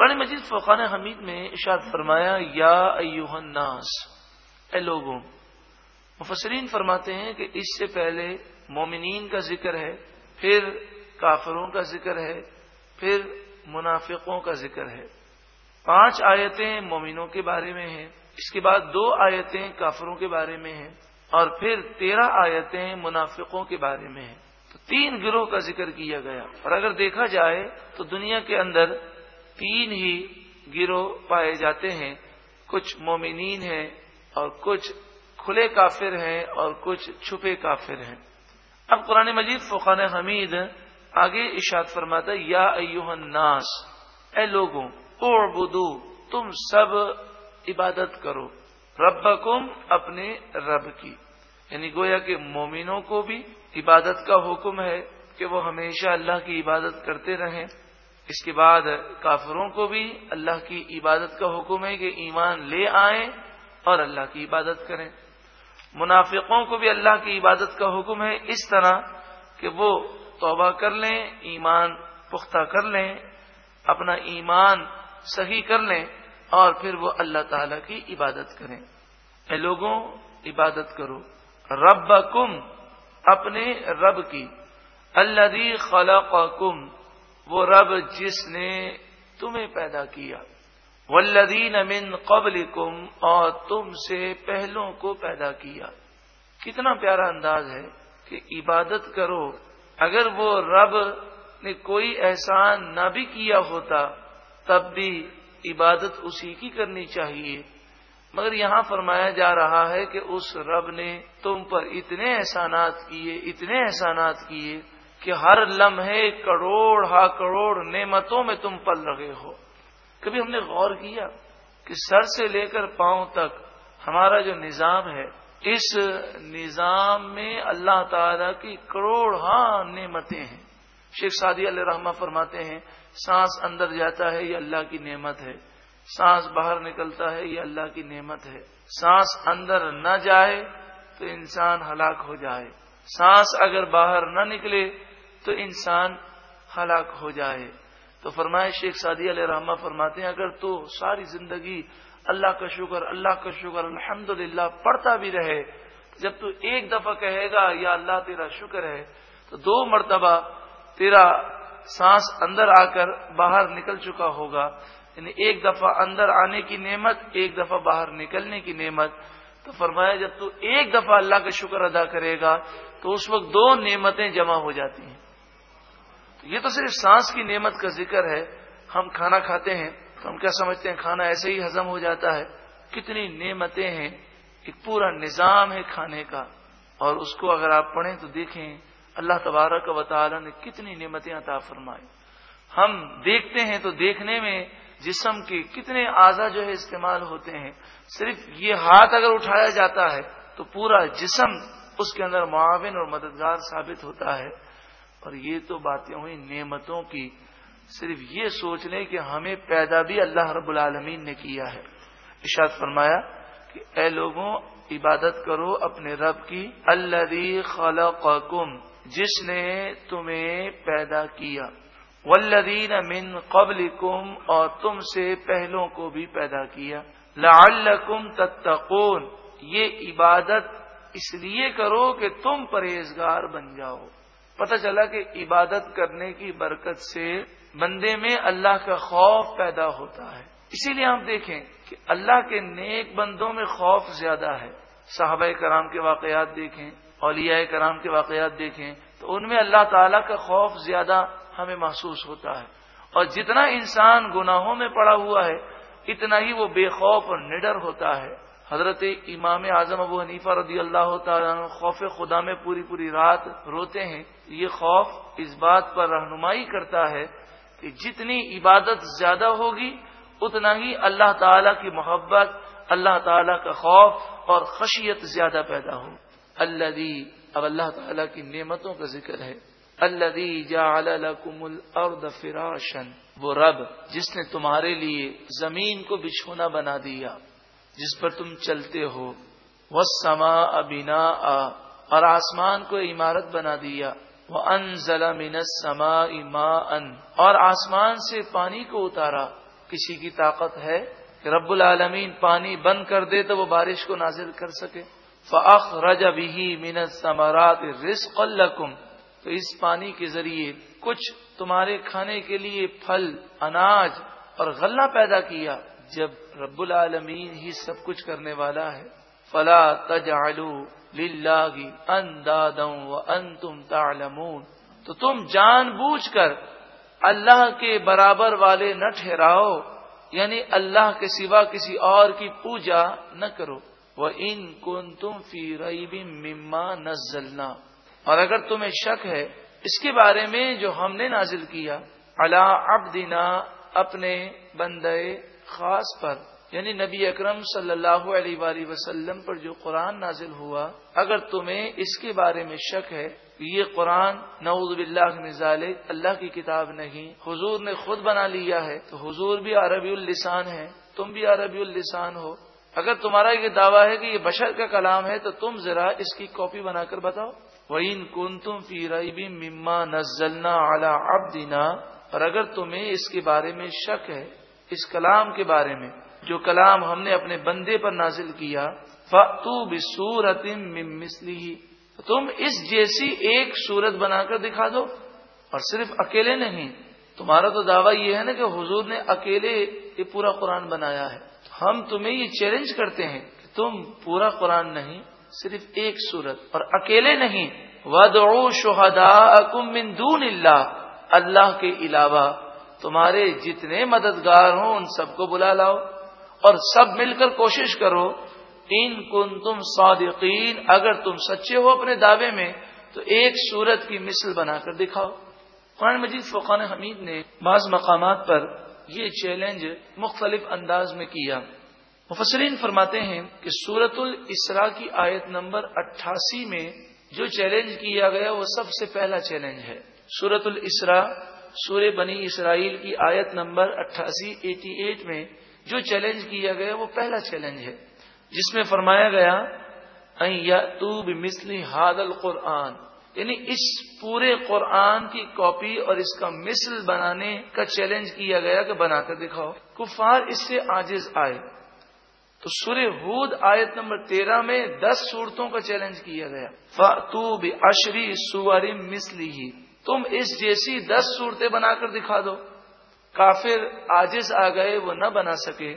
قرآن مجید فقان حمید میں اشاد فرمایا، یا ایوہ الناس، اے لوگوں، مفسرین فرماتے ہیں کہ اس سے پہلے مومنین کا ذکر ہے، پھر کافروں کا ذکر ہے، پھر منافقوں کا ذکر ہے۔ پانچ آیتیں مومنوں کے بارے میں ہیں، اس کے بعد دو آیتیں کافروں کے بارے میں ہیں، اور پھر تیرہ آیتیں منافقوں کے بارے میں ہیں۔ تو تین گروہ کا ذکر کیا گیا۔ اور اگر دیکھا جائے تو دنیا کے اندر تین ہی گروہ پائے جاتے ہیں۔ کچھ مومنین ہیں اور کچھ کھلے کافر ہیں اور کچھ چھپے کافر ہیں۔ اب قرآن مجید فقان حمید آگے اشاد فرماتا یا ایوہ الناس، اے لوگوں، اعبدو، تم سب عبادت کرو، ربکم اپنے رب کی۔ یعنی گویا کہ مومنوں کو بھی عبادت کا حکم ہے کہ وہ ہمیشہ اللہ کی عبادت کرتے رہیں۔ اس کے بعد کافروں کو بھی اللہ کی عبادت کا حکم ہے کہ ایمان لے آئیں اور اللہ کی عبادت کریں۔ منافقوں کو بھی اللہ کی عبادت کا حکم ہے اس طرح کہ وہ توبہ کر لیں، ایمان پختہ کر لیں، اپنا ایمان صحیح کر لیں اور پھر وہ اللہ تعالی کی عبادت کریں۔ اے لوگوں، عبادت کرو۔ رب کم اپنے رب کی۔ اللہ خلقکم۔ وہ رب جس نے تمہیں پیدا کیا۔ والذین من قبلکم اور تم سے پہلوں کو پیدا کیا۔ کتنا پیارا انداز ہے کہ عبادت کرو۔ اگر وہ رب نے کوئی احسان نہ بھی کیا ہوتا، تب بھی عبادت اسی کی کرنی چاہیے۔ مگر یہاں فرمایا جا رہا ہے کہ اس رب نے تم پر اتنے احسانات کیے، اتنے احسانات کیے کہ ہر لمحے کروڑ ہا کروڑ نعمتوں میں تم پل رہے ہو۔ کبھی ہم نے غور کیا کہ سر سے لے کر پاؤں تک ہمارا جو نظام ہے، اس نظام میں اللہ تعالی کی کروڑ ہاں نعمتیں ہیں۔ شیخ سعدی علیہ رحمہ فرماتے ہیں، سانس اندر جاتا ہے یہ اللہ کی نعمت ہے۔ سانس باہر نکلتا ہے یہ اللہ کی نعمت ہے۔ سانس اندر نہ جائے تو انسان ہلاک ہو جائے۔ سانس اگر باہر نہ نکلے تو انسان ہلاک ہو جائے۔ تو فرمائے شیخ سعدی علیہ رحمہ فرماتے ہیں، اگر تو ساری زندگی اللہ کا شکر، اللہ کا شکر الحمد پڑھتا بھی رہے، جب تو ایک دفعہ کہے گا، یا اللہ تیرا شکر ہے، تو دو مرتبہ تیرا سانس اندر آ کر باہر نکل چکا ہوگا۔ یعنی ایک دفعہ اندر آنے کی نعمت، ایک دفعہ باہر نکلنے کی نعمت۔ تو فرمایا جب تو ایک دفعہ اللہ کا شکر ادا کرے گا، تو اس وقت دو نعمتیں جمع ہو جاتی ہیں۔ یہ تو صرف سانس کی نعمت کا ذکر ہے۔ ہم کھانا کھاتے ہیں تو ہم کیا سمجھتے ہیں کھانا ایسے ہی ہزم ہو جاتا ہے؟ کتنی نعمتیں ہیں۔ ایک پورا نظام ہے کھانے کا۔ اور اس کو اگر آپ پڑھیں تو دیکھیں اللہ تبارک و تعالی نے کتنی نعمتیں عطا فرمائی۔ ہم دیکھتے ہیں تو دیکھنے میں جسم کے کتنے اعضا جو ہے استعمال ہوتے ہیں۔ صرف یہ ہاتھ اگر اٹھایا جاتا ہے تو پورا جسم اس کے اندر معاون اور مددگار ثابت ہوتا ہے۔ اور یہ تو باتیں ہوئی نعمتوں کی۔ صرف یہ سوچ لیں کہ ہمیں پیدا بھی اللہ رب العالمین نے کیا ہے۔ اشاد فرمایا کہ اے لوگوں، عبادت کرو اپنے رب کی۔ اللہ خلقکم، جس نے تمہیں پیدا کیا۔ والذین من قبلکم، اور تم سے پہلوں کو بھی پیدا کیا۔ لعلکم تتقون، یہ عبادت اس لیے کرو کہ تم پرہیزگار بن جاؤ۔ پتہ چلا کہ عبادت کرنے کی برکت سے بندے میں اللہ کا خوف پیدا ہوتا ہے۔ اسی لیے ہم دیکھیں کہ اللہ کے نیک بندوں میں خوف زیادہ ہے۔ صحابہ کرام کے واقعات دیکھیں، اولیاء کرام کے واقعات دیکھیں، تو ان میں اللہ تعالیٰ کا خوف زیادہ ہمیں محسوس ہوتا ہے۔ اور جتنا انسان گناہوں میں پڑا ہوا ہے، اتنا ہی وہ بے خوف اور نڈر ہوتا ہے۔ حضرت امام اعظم ابو حنیفہ رضی اللہ تعالیٰ خوف خدا میں پوری پوری رات روتے ہیں۔ یہ خوف اس بات پر رہنمائی کرتا ہے کہ جتنی عبادت زیادہ ہوگی، اتنا ہی اللہ تعالی کی محبت، اللہ تعالی کا خوف اور خشیت زیادہ پیدا ہو۔ اللہ اب اللہ تعالیٰ کی نعمتوں کا ذکر ہے۔ اللہ دی لکم الارض فراشن وہ رب جس نے تمہارے لیے زمین کو بچھونا بنا دیا۔ جس پر تم چلتے ہو۔ وہ سما ابینا اور آسمان کو عمارت بنا دیا۔ وہ ان ضلع سما اما ان اور آسمان سے پانی کو اتارا۔ کسی کی طاقت ہے کہ رب العالمین پانی بند کر دے تو وہ بارش کو نازل کر سکے۔ فخ رج بھی منت سمارات رسق الکم تو اس پانی کے ذریعے کچھ تمہارے کھانے کے لیے پھل، اناج اور غلہ پیدا کیا۔ جب رب العالمین ہی سب کچھ کرنے والا ہے، فلا تجعلوا للہ اندادم انتم تعلمون۔ تو تم جان بوجھ کر اللہ کے برابر والے نہ ٹھہراؤ یعنی اللہ کے سوا کسی اور کی پوجا نہ کرو۔ وہ ان کن تم فی رئی مما نزلنا۔ اور اگر تمہیں شک ہے، اس کے بارے میں جو ہم نے نازل کیا اللہ اب اپنے بندے خاص پر یعنی نبی اکرم صلی اللہ علیہ وآلہ وسلم پر جو قرآن نازل ہوا، اگر تمہیں اس کے بارے میں شک ہے یہ قرآن، نعوذ باللہ نظال اللہ کی کتاب نہیں، حضور نے خود بنا لیا ہے، تو حضور بھی عربی اللسان ہے تم بھی عربی اللسان ہو۔ اگر تمہارا یہ دعویٰ ہے کہ یہ بشر کا کلام ہے، تو تم ذرا اس کی کاپی بنا کر بتاؤ۔ وین کن تم فی رئی مما نزلنا اعلی اب اور اگر تمہیں اس کے بارے میں شک ہے اس کلام کے بارے میں جو کلام ہم نے اپنے بندے پر نازل کیا فتو بسورت مسلی تم اس جیسی ایک سورت بنا کر دکھا دو، اور صرف اکیلے نہیں، تمہارا تو دعویٰ یہ ہے نا کہ حضور نے اکیلے یہ پورا قرآن بنایا ہے۔ ہم تمہیں یہ چیلنج کرتے ہیں کہ تم پورا قرآن نہیں، صرف ایک سورت اور اکیلے نہیں۔ ودعو شہدا من دون اللہ اللہ کے علاوہ تمہارے جتنے مددگار ہوں، ان سب کو بلا لاؤ اور سب مل کر کوشش کرو۔ ان کن تم صادقین، اگر تم سچے ہو اپنے دعوے میں، تو ایک سورت کی مثل بنا کر دکھاؤ۔ قرآن مجید فقان حمید نے بعض مقامات پر یہ چیلنج مختلف انداز میں کیا۔ مفسرین فرماتے ہیں کہ سورت الاسرا کی آیت نمبر اٹھاسی میں جو چیلنج کیا گیا، وہ سب سے پہلا چیلنج ہے۔ سورت الاسرا سورہ بنی اسرائیل کی آیت نمبر اٹھاسی ایٹی ایٹ میں جو چیلنج کیا گیا، وہ پہلا چیلنج ہے۔ جس میں فرمایا گیا تو مسلی ہاد القرآن. یعنی اس پورے قرآن کی کاپی اور اس کا مثل بنانے کا چیلنج کیا گیا کہ بنا کر دکھاؤ۔ کفار اس سے آجز آئے۔ تو سورہ ہود آیت نمبر تیرہ میں دس صورتوں کا چیلنج کیا گیا۔ فاتو اشری سواری مسلی ہی تم اس جیسی دس صورتیں بنا کر دکھا دو۔ کافر آجز آ گئے، وہ نہ بنا سکے۔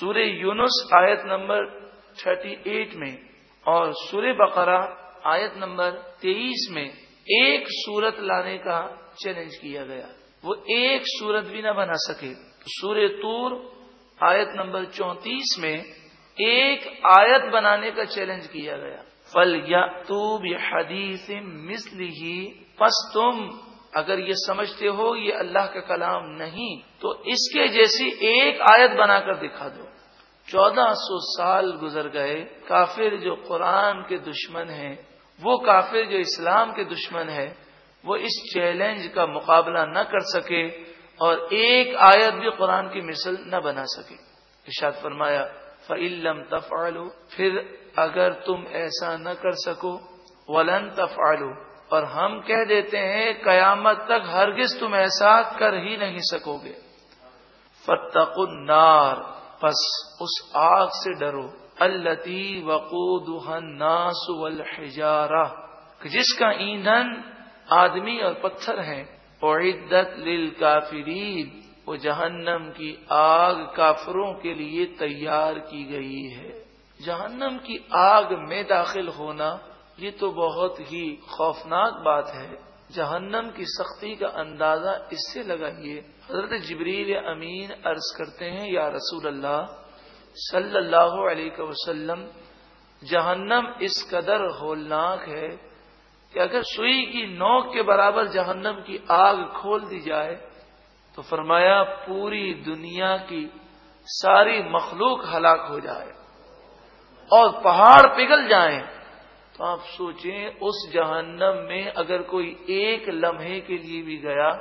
سورہ یونس آیت نمبر تھرٹی ایٹ میں اور سورہ بقرہ آیت نمبر تیئیس میں ایک سورت لانے کا چیلنج کیا گیا۔ وہ ایک سورت بھی نہ بنا سکے۔ سورہ تور آیت نمبر چونتیس میں ایک آیت بنانے کا چیلنج کیا گیا۔ فل یا تو حدیث مسلی پس تم اگر یہ سمجھتے ہو یہ اللہ کا کلام نہیں، تو اس کے جیسی ایک آیت بنا کر دکھا دو۔ چودہ سو سال گزر گئے، کافر جو قرآن کے دشمن ہیں، وہ کافر جو اسلام کے دشمن ہے وہ اس چیلنج کا مقابلہ نہ کر سکے اور ایک آیت بھی قرآن کی مثل نہ بنا سکے۔ ارشاد فرمایا فعلم تفعلو پھر اگر تم ایسا نہ کر سکو، ولن تفعلو اور ہم کہہ دیتے ہیں، قیامت تک ہرگز تم ایسا کر ہی نہیں سکو گے۔ فتق النار، پس اس آگ سے ڈرو۔ التی وقود الناس والحجارہ۔ جس کا ایندھن آدمی اور پتھر ہے عدت للکافرین۔ وہ جہنم کی آگ کافروں کے لیے تیار کی گئی ہے۔ جہنم کی آگ میں داخل ہونا یہ تو بہت ہی خوفناک بات ہے۔ جہنم کی سختی کا اندازہ اس سے لگائیے۔ حضرت جبریل امین عرض کرتے ہیں، یا رسول اللہ صلی اللہ علیہ وسلم، جہنم اس قدر ہولناک ہے کہ اگر سوئی کی نوک کے برابر جہنم کی آگ کھول دی جائے، تو فرمایا پوری دنیا کی ساری مخلوق ہلاک ہو جائے اور پہاڑ پگھل جائیں۔ تو آپ سوچیں اس جہنم میں اگر کوئی ایک لمحے کے لیے بھی گیا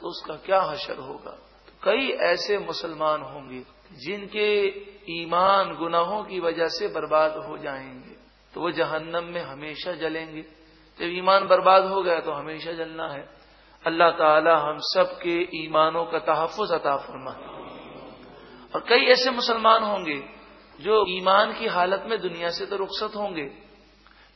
تو اس کا کیا حشر ہوگا؟ کئی ایسے مسلمان ہوں گے جن کے ایمان گناہوں کی وجہ سے برباد ہو جائیں گے۔ تو وہ جہنم میں ہمیشہ جلیں گے۔ جب ایمان برباد ہو گیا تو ہمیشہ جلنا ہے۔ اللہ تعالی ہم سب کے ایمانوں کا تحفظ عطا فرما اور کئی ایسے مسلمان ہوں گے جو ایمان کی حالت میں دنیا سے تو رخصت ہوں گے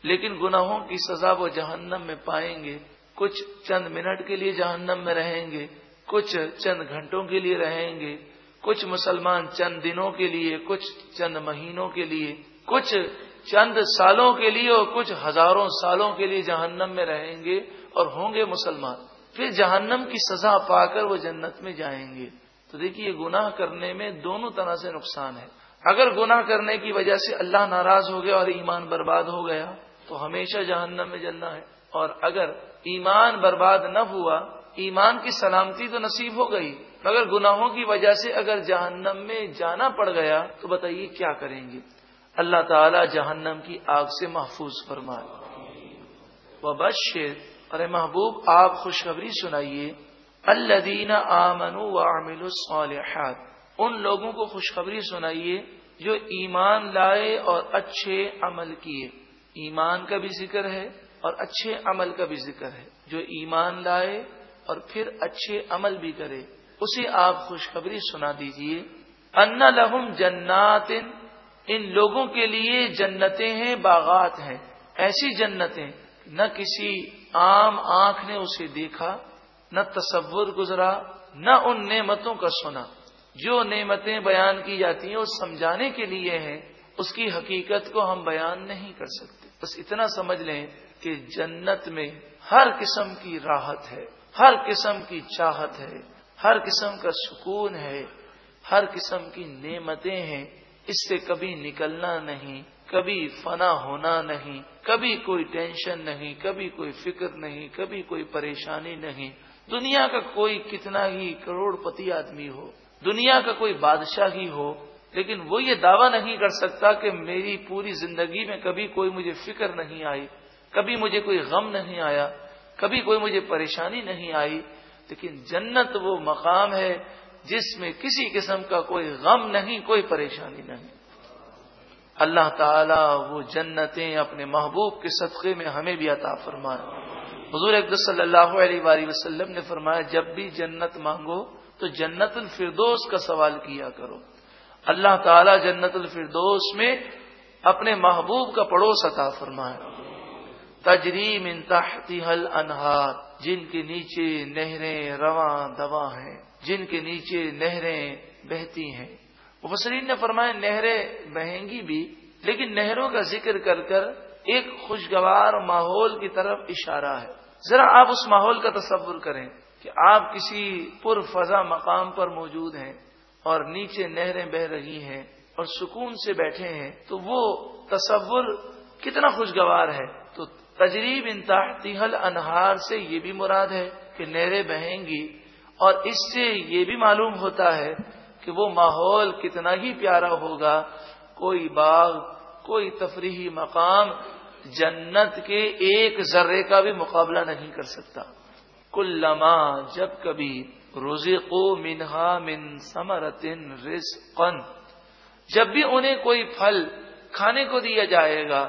لیکن گناہوں کی سزا وہ جہنم میں پائیں گے۔ کچھ چند منٹ کے لیے جہنم میں رہیں گے، کچھ چند گھنٹوں کے لیے رہیں گے، کچھ مسلمان چند دنوں کے لیے، کچھ چند مہینوں کے لیے، کچھ چند سالوں کے لیے اور کچھ ہزاروں سالوں کے لیے جہنم میں رہیں گے اور ہوں گے مسلمان۔ پھر جہنم کی سزا پا کر وہ جنت میں جائیں گے۔ تو دیکھیے، گناہ کرنے میں دونوں طرح سے نقصان ہے۔ اگر گناہ کرنے کی وجہ سے اللہ ناراض ہو گیا اور ایمان برباد ہو گیا تو ہمیشہ جہنم میں جلنا ہے۔ اور اگر ایمان برباد نہ ہوا، ایمان کی سلامتی تو نصیب ہو گئی۔ مگر گناہوں کی وجہ سے اگر جہنم میں جانا پڑ گیا، تو بتائیے کیا کریں گے؟ اللہ تعالی جہنم کی آگ سے محفوظ فرمائے۔ وہ ارے محبوب، آپ خوشخبری سنائیے۔ اللہ آمن و الصالحات، ان لوگوں کو خوشخبری سنائیے جو ایمان لائے اور اچھے عمل کیے۔ ایمان کا بھی ذکر ہے اور اچھے عمل کا بھی ذکر ہے۔ جو ایمان لائے اور پھر اچھے عمل بھی کرے، اسے آپ خوشخبری سنا دیجیے۔ ان لہم جنات، ان لوگوں کے لیے جنتیں ہیں، باغات ہیں۔ ایسی جنتیں نہ کسی عام آنکھ نے اسے دیکھا، نہ تصور گزرا، نہ ان نعمتوں کا سنا۔ جو نعمتیں بیان کی جاتی ہیں، وہ سمجھانے کے لیے ہیں۔ اس کی حقیقت کو ہم بیان نہیں کر سکتے۔ بس اتنا سمجھ لیں کہ جنت میں ہر قسم کی راحت ہے، ہر قسم کی چاہت ہے، ہر قسم کا سکون ہے، ہر قسم کی نعمتیں ہیں۔ اس سے کبھی نکلنا نہیں، کبھی فنا ہونا نہیں، کبھی کوئی ٹینشن نہیں، کبھی کوئی فکر نہیں، کبھی کوئی پریشانی نہیں۔ دنیا کا کوئی کتنا ہی کروڑ پتی آدمی ہو، دنیا کا کوئی بادشاہ ہی ہو لیکن وہ یہ دعویٰ نہیں کر سکتا کہ میری پوری زندگی میں کبھی کوئی مجھے فکر نہیں آئی، کبھی مجھے کوئی غم نہیں آیا، کبھی کوئی مجھے پریشانی نہیں آئی، لیکن جنت وہ مقام ہے جس میں کسی قسم کا کوئی غم نہیں، کوئی پریشانی نہیں۔ اللہ تعالی وہ جنتیں اپنے محبوب کے صدقے میں ہمیں بھی عطا فرمائے۔ حضور اقدس صلی اللہ علیہ وآلہ وسلم نے فرمایا، جب بھی جنت مانگو تو جنت الفردوس کا سوال کیا کرو۔ اللہ تعالی جنت الفردوس میں اپنے محبوب کا پڑوس عطا فرمایا تجریم حل انہار جن کے نیچے نہریں رواں دوا ہیں، جن کے نیچے نہریں بہتی ہیں۔ مفسرین نے فرمایا نہریں بہیں گی بھی، لیکن نہروں کا ذکر کر کر ایک خوشگوار ماحول کی طرف اشارہ ہے۔ ذرا آپ اس ماحول کا تصور کریں کہ آپ کسی پر فضا مقام پر موجود ہیں۔ اور نیچے نہریں بہ رہی ہیں اور سکون سے بیٹھے ہیں، تو وہ تصور کتنا خوشگوار ہے۔ تو تجریب انتہتی حل انہار سے یہ بھی مراد ہے کہ نہریں بہیں گی۔ اور اس سے یہ بھی معلوم ہوتا ہے کہ وہ ماحول کتنا ہی پیارا ہوگا۔ کوئی باغ، کوئی تفریحی مقام جنت کے ایک ذرے کا بھی مقابلہ نہیں کر سکتا۔ کل لما جب کبھی روزے کو منہا من سمرتن رس جب بھی انہیں کوئی پھل کھانے کو دیا جائے گا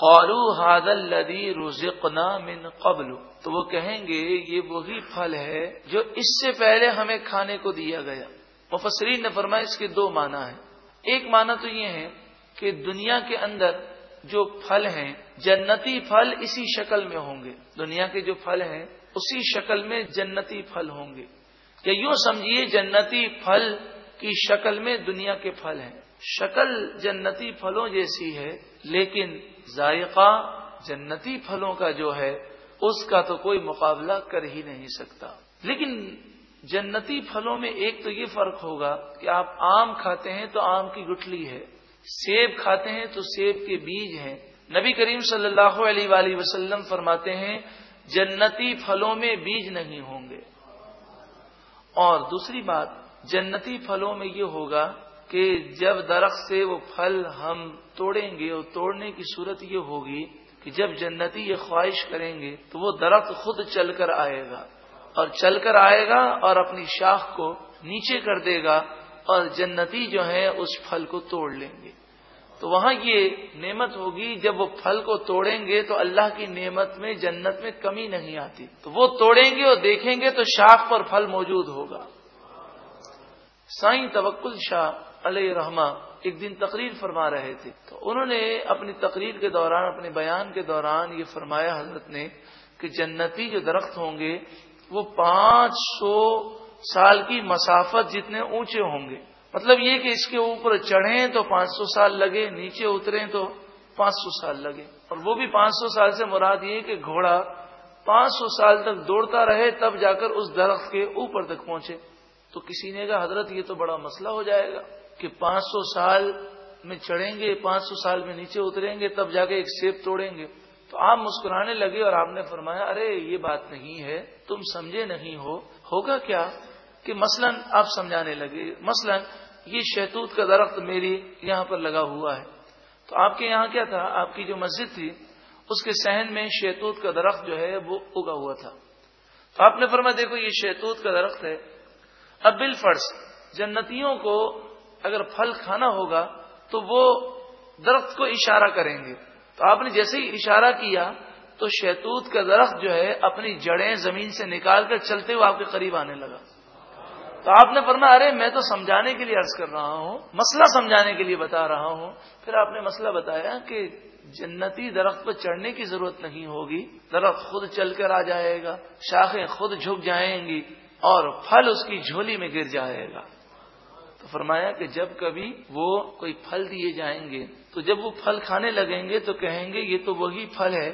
قالو ہاد الدی روزقنا من قبل۔ تو وہ کہیں گے، یہ وہی پھل ہے جو اس سے پہلے ہمیں کھانے کو دیا گیا۔ مفسرین نے فرمایا، اس کے دو معنی ہیں۔ ایک معنی تو یہ ہے کہ دنیا کے اندر جو پھل ہیں، جنتی پھل اسی شکل میں ہوں گے۔ دنیا کے جو پھل ہیں، اسی شکل میں جنتی پھل ہوں گے۔ کہ یوں سمجھیے جنتی پھل کی شکل میں دنیا کے پھل ہیں۔ شکل جنتی پھلوں جیسی ہے، لیکن ذائقہ جنتی پھلوں کا جو ہے، اس کا تو کوئی مقابلہ کر ہی نہیں سکتا۔ لیکن جنتی پھلوں میں ایک تو یہ فرق ہوگا کہ آپ آم کھاتے ہیں تو آم کی گٹلی ہے، سیب کھاتے ہیں تو سیب کے بیج ہیں۔ نبی کریم صلی اللہ علیہ وآلہ وسلم فرماتے ہیں، جنتی پھلوں میں بیج نہیں ہوں گے۔ اور دوسری بات، جنتی پھلوں میں یہ ہوگا کہ جب درخت سے وہ پھل ہم توڑیں گے اور توڑنے کی صورت یہ ہوگی کہ جب جنتی یہ خواہش کریں گے تو وہ درخت خود چل کر آئے گا اور چل کر آئے گا اور اپنی شاخ کو نیچے کر دے گا اور جنتی جو ہے اس پھل کو توڑ لیں گے۔ تو وہاں یہ نعمت ہوگی، جب وہ پھل کو توڑیں گے تو اللہ کی نعمت میں، جنت میں کمی نہیں آتی۔ تو وہ توڑیں گے اور دیکھیں گے تو شاخ پر پھل موجود ہوگا۔ سائیں توکل شاہ علیہ رحمہ ایک دن تقریر فرما رہے تھے۔ تو انہوں نے اپنی تقریر کے دوران، اپنے بیان کے دوران یہ فرمایا حضرت نے کہ جنتی جو درخت ہوں گے، وہ پانچ سو سال کی مسافت جتنے اونچے ہوں گے۔ مطلب یہ کہ اس کے اوپر چڑھیں تو پانچ سو سال لگے، نیچے اتریں تو پانچ سو سال لگے۔ اور وہ بھی پانچ سو سال سے مراد یہ کہ گھوڑا پانچ سو سال تک دوڑتا رہے، تب جا کر اس درخت کے اوپر تک پہنچے۔ تو کسی نے کہا، حضرت، یہ تو بڑا مسئلہ ہو جائے گا کہ پانچ سو سال میں چڑھیں گے، پانچ سو سال میں نیچے اتریں گے، تب جا کے ایک سیب توڑیں گے۔ تو آپ مسکرانے لگے اور آپ نے فرمایا، ارے، یہ بات نہیں ہے، تم سمجھے نہیں ہو۔ ہوگا کیا کہ مثلا آپ سمجھانے لگے، مثلا یہ شہتوت کا درخت میری یہاں پر لگا ہوا ہے۔ تو آپ کے یہاں کیا تھا؟ آپ کی جو مسجد تھی، اس کے سہن میں شہتوت کا درخت جو ہے وہ اگا ہوا تھا۔ تو آپ نے فرمایا، دیکھو یہ شہتوت کا درخت ہے۔ اب بل فرض جنتیوں کو اگر پھل کھانا ہوگا تو وہ درخت کو اشارہ کریں گے۔ تو آپ نے جیسے ہی اشارہ کیا تو شہتوت کا درخت جو ہے اپنی جڑیں زمین سے نکال کر چلتے ہوئے آپ کے قریب آنے لگا۔ تو آپ نے فرمایا، ارے، میں تو سمجھانے کے لیے عرض کر رہا ہوں، مسئلہ سمجھانے کے لیے بتا رہا ہوں۔ پھر آپ نے مسئلہ بتایا کہ جنتی درخت پر چڑھنے کی ضرورت نہیں ہوگی، درخت خود چل کر آ جائے گا، شاخیں خود جھک جائیں گی اور پھل اس کی جھولی میں گر جائے گا۔ تو فرمایا کہ جب کبھی وہ کوئی پھل دیے جائیں گے، تو جب وہ پھل کھانے لگیں گے تو کہیں گے، یہ تو وہی پھل ہے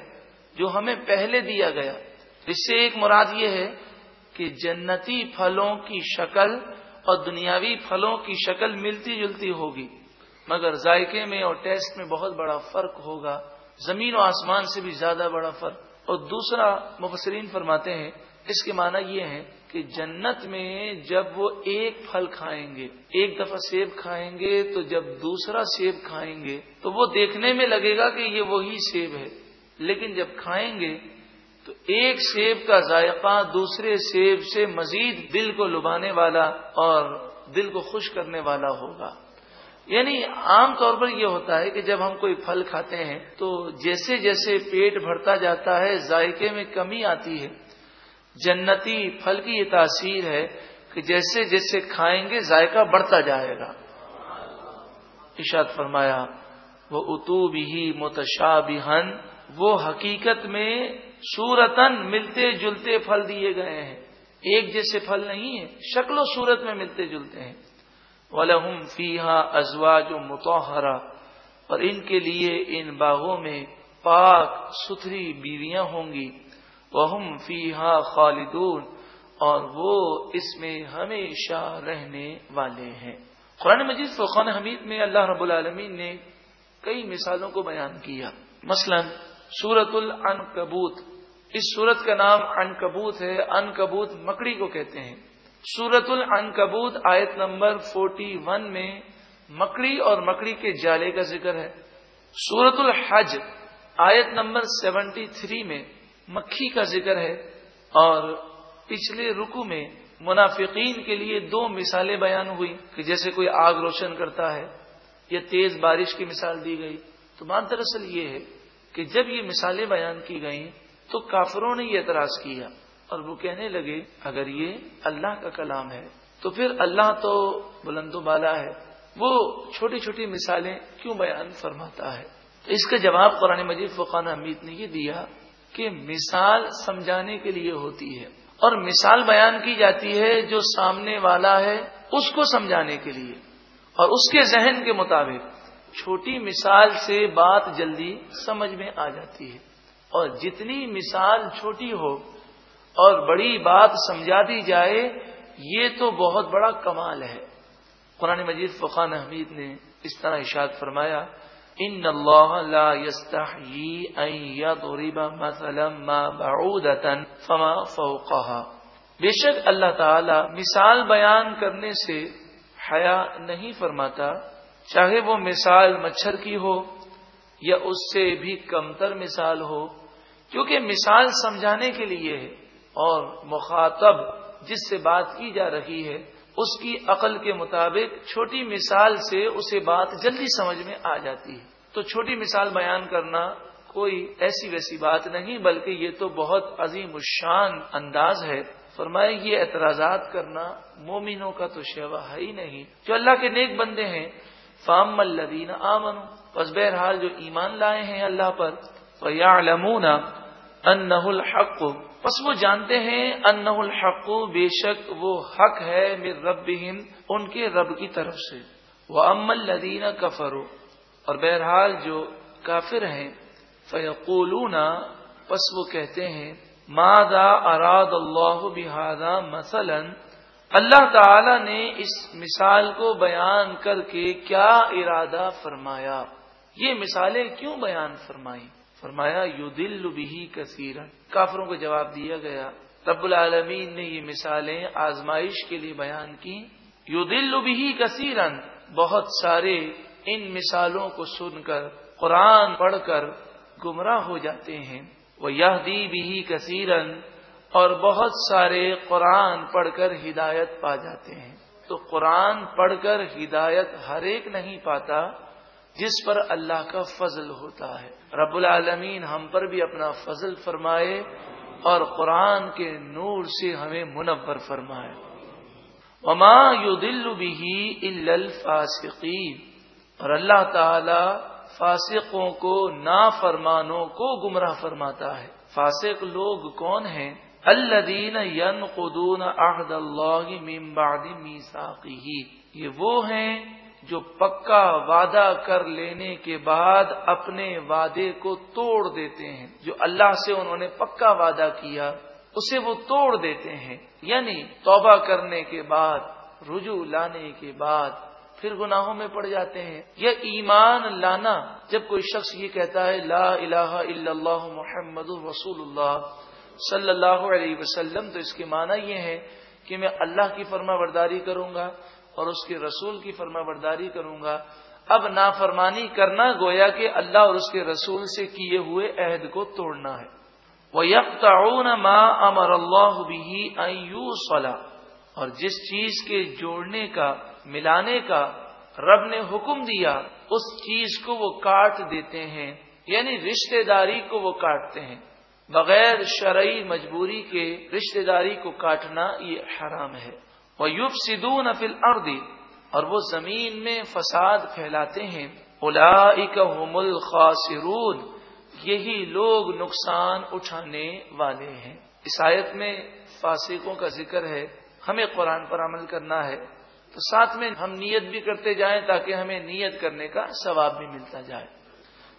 جو ہمیں پہلے دیا گیا۔ اس سے ایک مراد یہ ہے کہ جنتی پھلوں کی شکل اور دنیاوی پھلوں کی شکل ملتی جلتی ہوگی، مگر ذائقے میں اور ٹیسٹ میں بہت بڑا فرق ہوگا۔ زمین و آسمان سے بھی زیادہ بڑا فرق۔ اور دوسرا مبصرین فرماتے ہیں، اس کے معنی یہ ہے کہ جنت میں جب وہ ایک پھل کھائیں گے، ایک دفعہ سیب کھائیں گے تو جب دوسرا سیب کھائیں گے تو وہ دیکھنے میں لگے گا کہ یہ وہی سیب ہے۔ لیکن جب کھائیں گے تو ایک سیب کا ذائقہ دوسرے سیب سے مزید دل کو لبانے والا اور دل کو خوش کرنے والا ہوگا۔ یعنی عام طور پر یہ ہوتا ہے کہ جب ہم کوئی پھل کھاتے ہیں تو جیسے جیسے پیٹ بھرتا جاتا ہے، ذائقے میں کمی آتی ہے۔ جنتی پھل کی یہ تاثیر ہے کہ جیسے جیسے کھائیں گے، ذائقہ بڑھتا جائے گا۔ اشاد فرمایا وہ اتو بھی متشابہن وہ حقیقت میں سورتن ملتے جلتے پھل دیے گئے ہیں۔ ایک جیسے پھل نہیں ہے شکل و صورت میں ملتے جلتے ہیں۔ ولہم فیحا ازواج و متحرا اور ان کے لیے ان باغوں میں پاک ستھری بیویاں ہوں گی۔ وہ فیحا خالدون۔ اور وہ اس میں ہمیشہ رہنے والے ہیں۔ قرآن مجید فقان حمید میں اللہ رب العالمین نے کئی مثالوں کو بیان کیا۔ مثلا سورت العنکبوت۔ اس سورت کا نام انکبوت ہے۔ انکبوت مکڑی کو کہتے ہیں۔ سورت العنکبوت آیت نمبر فورٹی ون میں مکڑی اور مکڑی کے جالے کا ذکر ہے۔ سورت الحج آیت نمبر سیونٹی تھری میں مکھی کا ذکر ہے۔ اور پچھلے رکو میں منافقین کے لیے دو مثالیں بیان ہوئی کہ جیسے کوئی آگ روشن کرتا ہے یا تیز بارش کی مثال دی گئی۔ تو بات دراصل یہ ہے کہ جب یہ مثالیں بیان کی گئیں تو کافروں نے یہ اعتراض کیا اور وہ کہنے لگے، اگر یہ اللہ کا کلام ہے، تو پھر اللہ تو بلند و بالا ہے۔ وہ چھوٹی چھوٹی مثالیں کیوں بیان فرماتا ہے؟ تو اس کا جواب قرآن مجید فقان حمید نے یہ دیا کہ مثال سمجھانے کے لیے ہوتی ہے اور مثال بیان کی جاتی ہے جو سامنے والا ہے اس کو سمجھانے کے لیے۔ اور اس کے ذہن کے مطابق چھوٹی مثال سے بات جلدی سمجھ میں آ جاتی ہے۔ اور جتنی مثال چھوٹی ہو اور بڑی بات سمجھا دی جائے، یہ تو بہت بڑا کمال ہے۔ قرآن مجید فقان حمید نے اس طرح اشاد فرمایا، ان اللہ لا ان مثلا ما فما فوقها۔ بے شک اللہ تعالی مثال بیان کرنے سے حیا نہیں فرماتا، چاہے وہ مثال مچھر کی ہو یا اس سے بھی کمتر مثال ہو۔ کیونکہ مثال سمجھانے کے لیے ہے اور مخاطب جس سے بات کی جا رہی ہے، اس کی عقل کے مطابق چھوٹی مثال سے اسے بات جلدی سمجھ میں آ جاتی ہے۔ تو چھوٹی مثال بیان کرنا کوئی ایسی ویسی بات نہیں، بلکہ یہ تو بہت عظیم الشان انداز ہے۔ فرمائے یہ اعتراضات کرنا مومنوں کا تو شیوا ہے ہی نہیں۔ جو اللہ کے نیک بندے ہیں فام الدین آمن بس بہرحال جو ایمان لائے ہیں اللہ پر یا لمونا ان الحق بس وہ جانتے ہیں ان الحق، بے شک وہ حق ہے میر رب ان کے رب کی طرف سے۔ وہ ام الدین کفرو اور بہرحال جو کافر ہیں فیقولون پس وہ کہتے ہیں مادا اراد اللہ بحادہ مثلا؟ اللہ تعالی نے اس مثال کو بیان کر کے کیا ارادہ فرمایا۔ یہ مثالیں کیوں بیان فرمائی فرمایا یو دل بھی کثیر کافروں کو جواب دیا گیا، رب العالمین نے یہ مثالیں آزمائش کے لیے بیان کی. یو دل بھی کثیرن بہت سارے ان مثالوں کو سن کر قرآن پڑھ کر گمراہ ہو جاتے ہیں. وہ یہ دی بھی کثیرن اور بہت سارے قرآن پڑھ کر ہدایت پا جاتے ہیں. تو قرآن پڑھ کر ہدایت ہر ایک نہیں پاتا جس پر اللہ کا فضل ہوتا ہے۔ رب العالمین ہم پر بھی اپنا فضل فرمائے اور قرآن کے نور سے ہمیں منور فرمائے۔ وما یو دل بھی الفاسقین۔ اور اللہ تعالی فاسقوں کو نافرمانوں کو گمراہ فرماتا ہے۔ فاسق لوگ کون ہیں؟ الدین ین قدون عہد اللہ بعد میساقی یہ وہ ہیں جو پکا وعدہ کر لینے کے بعد اپنے وعدے کو توڑ دیتے ہیں، جو اللہ سے انہوں نے پکا وعدہ کیا، اسے وہ توڑ دیتے ہیں۔ یعنی توبہ کرنے کے بعد، رجوع لانے کے بعد پھر گناہوں میں پڑ جاتے ہیں۔ یا ایمان لانا، جب کوئی شخص یہ کہتا ہے، لا الہ الا اللہ محمد رسول اللہ صلی اللہ علیہ وسلم، تو اس کے معنی یہ ہے کہ میں اللہ کی فرما برداری کروں گا اور اس کے رسول کی فرما برداری کروں گا۔ اب نافرمانی کرنا گویا کہ اللہ اور اس کے رسول سے کیے ہوئے عہد کو توڑنا ہے۔ وہ یک ماں امر اللہ بھی اور جس چیز کے جوڑنے کا، ملانے کا رب نے حکم دیا، اس چیز کو وہ کاٹ دیتے ہیں یعنی رشتہ داری کو وہ کاٹتے ہیں۔ بغیر شرعی مجبوری کے رشتہ داری کو کاٹنا یہ حرام ہے۔ وہ یوب سدون افل اردی اور وہ زمین میں فساد پھیلاتے ہیں۔ الخاسرون۔ یہی لوگ نقصان اٹھانے والے ہیں۔ عیسائیت میں فاسقوں کا ذکر ہے۔ ہمیں قرآن پر عمل کرنا ہے۔ تو ساتھ میں ہم نیت بھی کرتے جائیں تاکہ ہمیں نیت کرنے کا ثواب بھی ملتا جائے۔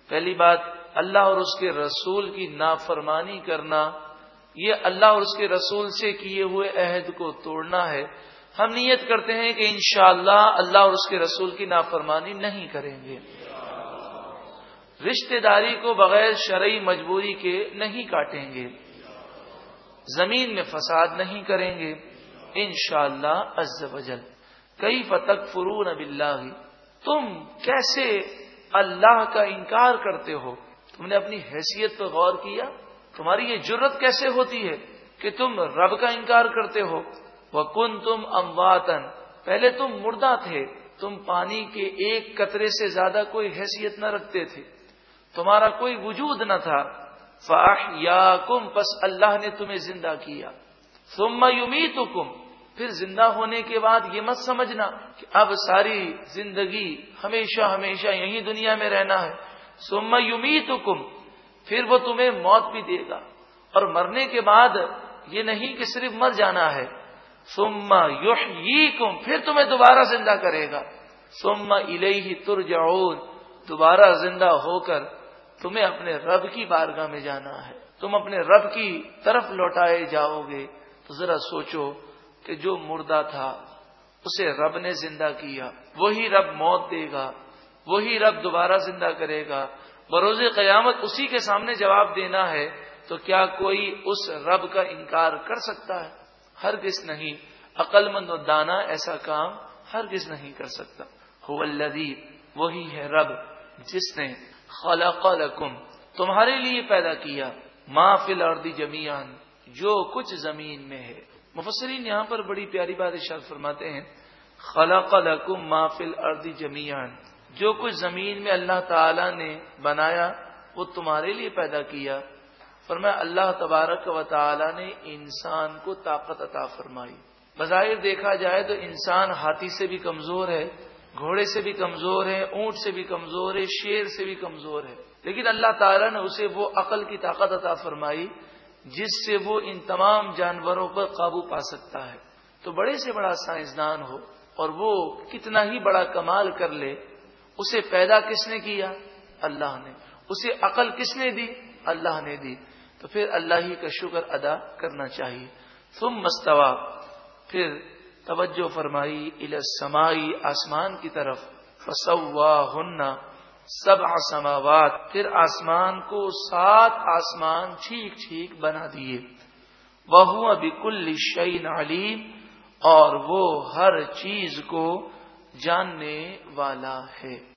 پہلی بات، اللہ اور اس کے رسول کی نافرمانی کرنا۔ یہ اللہ اور اس کے رسول سے کیے ہوئے عہد کو توڑنا ہے۔ ہم نیت کرتے ہیں کہ انشاءاللہ اللہ اللہ اور اس کے رسول کی نافرمانی نہیں کریں گے۔ رشتہ داری کو بغیر شرعی مجبوری کے نہیں کاٹیں گے۔ زمین میں فساد نہیں کریں گے۔ انشاءاللہ شاء اللہ کئی فتق فرون اب تم کیسے اللہ کا انکار کرتے ہو؟ تم نے اپنی حیثیت پر غور کیا؟ تمہاری یہ جرت کیسے ہوتی ہے کہ تم رب کا انکار کرتے ہو؟ وہ کن تم امواتن پہلے تم مردہ تھے، تم پانی کے ایک قطرے سے زیادہ کوئی حیثیت نہ رکھتے تھے۔ تمہارا کوئی وجود نہ تھا۔ فاح یا کم پس اللہ نے تمہیں زندہ کیا۔ تم یومی تو کم پھر زندہ ہونے کے بعد یہ مت سمجھنا کہ اب ساری زندگی ہمیشہ ہمیشہ یہی دنیا میں رہنا ہے۔ سما یومی تو کم پھر وہ تمہیں موت بھی دے گا۔ اور مرنے کے بعد یہ نہیں کہ صرف مر جانا ہے سما یوش کم پھر تمہیں دوبارہ زندہ کرے گا۔ سما الہی تر دوبارہ زندہ ہو کر تمہیں اپنے رب کی بارگاہ میں جانا ہے۔ تم اپنے رب کی طرف لوٹائے جاؤ گے۔ تو ذرا سوچو کہ جو مردہ تھا، اسے رب نے زندہ کیا۔ وہی رب موت دے گا۔ وہی رب دوبارہ زندہ کرے گا۔ بروز قیامت اسی کے سامنے جواب دینا ہے، تو کیا کوئی اس رب کا انکار کر سکتا ہے؟ ہر کس نہیں۔ عقل مند و دانا ایسا کام ہر کس نہیں کر سکتا۔ وہی ہے رب، جس نے خلق لکم، تمہارے لیے پیدا کیا۔ ما فی الارض جمیان جو کچھ زمین میں ہے۔ مفسرین یہاں پر بڑی پیاری بات ارشاد فرماتے ہیں۔ خلق لکم ما فی الارض جمیان جو کچھ زمین میں اللہ تعالی نے بنایا، وہ تمہارے لیے پیدا کیا۔ فرمایا اللہ تبارک و تعالی نے انسان کو طاقت عطا فرمائی۔ بظاہر دیکھا جائے تو انسان ہاتھی سے بھی کمزور ہے، گھوڑے سے بھی کمزور ہے، اونٹ سے بھی کمزور ہے، شیر سے بھی کمزور ہے۔ لیکن اللہ تعالیٰ نے اسے وہ عقل کی طاقت عطا فرمائی، جس سے وہ ان تمام جانوروں پر قابو پا سکتا ہے۔ تو بڑے سے بڑا سائنسدان ہو اور وہ کتنا ہی بڑا کمال کر لے، اسے پیدا کس نے کیا؟ اللہ نے۔ اسے عقل کس نے دی؟ اللہ نے دی۔ تو پھر اللہ ہی کا شکر ادا کرنا چاہیے۔ تم مستوا پھر توجہ فرمائی السمائی آسمان کی طرف۔ فسوا ہننا سب آسماوات پھر آسمان کو سات آسمان ٹھیک ٹھیک بنا دیے۔ وہ ابھی کل شعین علیم۔ اور وہ ہر چیز کو جاننے والا ہے۔